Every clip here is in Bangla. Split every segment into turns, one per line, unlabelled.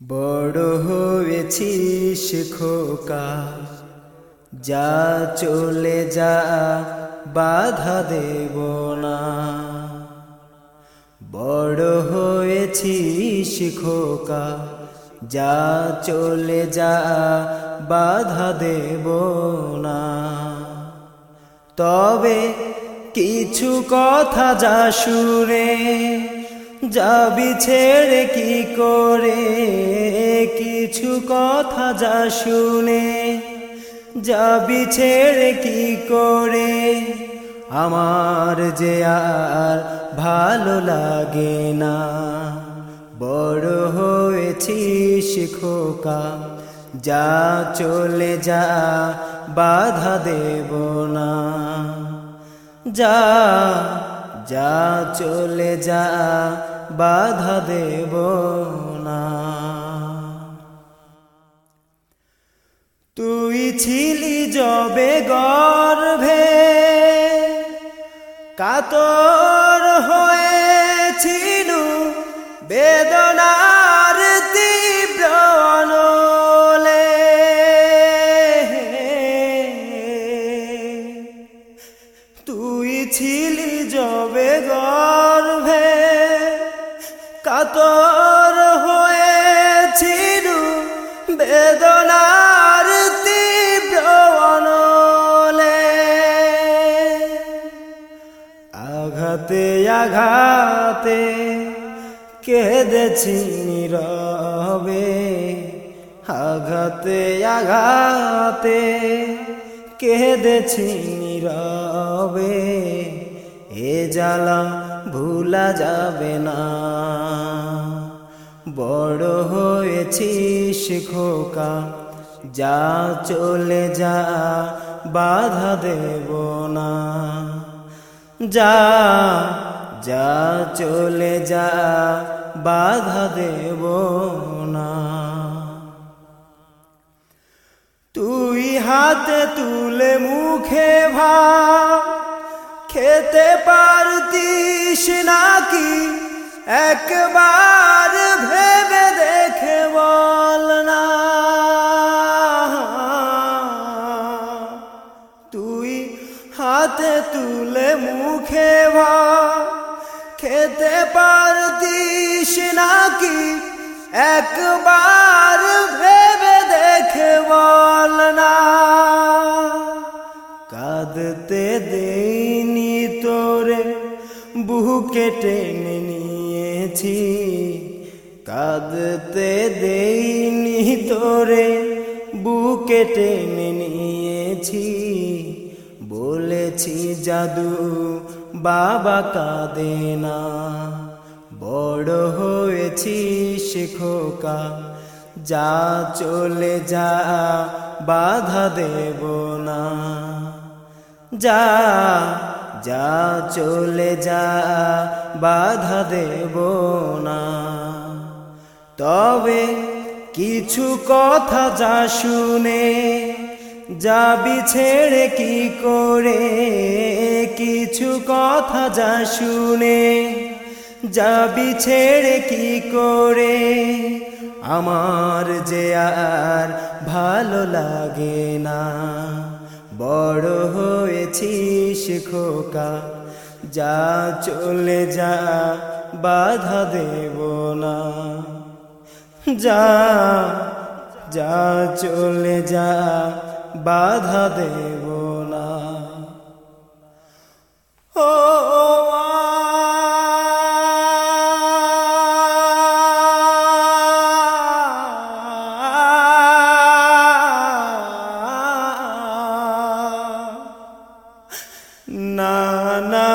বড় হয়েছিস খোকা, যা চলে যা, বাধা দেব না। বড় হয়েছিস খোকা, যা চলে যা, বাধা দেব না। তবে কিছু কথা যা সুরে যাবি ছেড়ে কি করে? কিছু কথা যা শুনে যাবি ছেড়ে কি করে? আমার যে আর ভালো লাগে না। বড় হয়েছিস খোকা, যা চলে যা, বাধা দেব না। যা যা চলে যা বাধা দেব না। তুই ছিলি যবে গর্ভে, কাতর হয়েছিল বেদনার তীব্র অনলে। তুই ছিলি যবে গর্ভে কাতর হয়েছিল বেদনার তীব্র অনলে। আঘাতে আঘাতে কেঁদেছি নীরবে। আঘাতে আঘাতে কেঁদেছি নীরবে। এ জ্বালা ভুলা যাবে না। বড় হয়েছিস খোকা, যা চলে যা, বাধা দেব না। যা যা চলে যা, বাধা দেব না। তুই হাতে তুলে মুখে ভা, খেতে পারতিস নাকি? একবার হাতে তুলে মুখে ভা। খেতে পারতিস নাকি? একবার ভেবে দেখে বল না। কাঁদতে দেইনি তোরে, বুকে টেনে নিয়েছি। কাঁদতে দেইনি তোরে, বুকে টেনে নিয়েছি। বলেছি জাদু বাবা কাঁদে না। বড় হয়েছিস খোকা, যা চলে যা বাধা দেব না। যা যা চলে যা বাধা দেব না। তবে কিছু কথা যা শুনে যাবি ছেড়ে কি করে? কিছু কথা যা শুনে যাবি ছেড়ে কি করে? আমার যে আর ভালো লাগে না। বড় হয়েছিস খোকা, যা চলে যা, বাধা দেব না। যা যা চলে যা বাধা দেব না। ও না না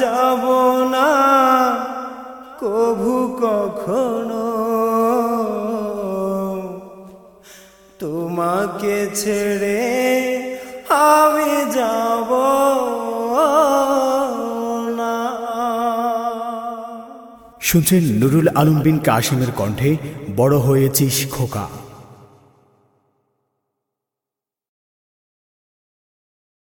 যাব না। কভু কখনো তোমাকে ছেড়ে আমি যাব
শুনছেন নুরুল আলম বিন কাশিমের কণ্ঠে বড় হয়েছিস খোকা।